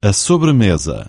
a sobremesa.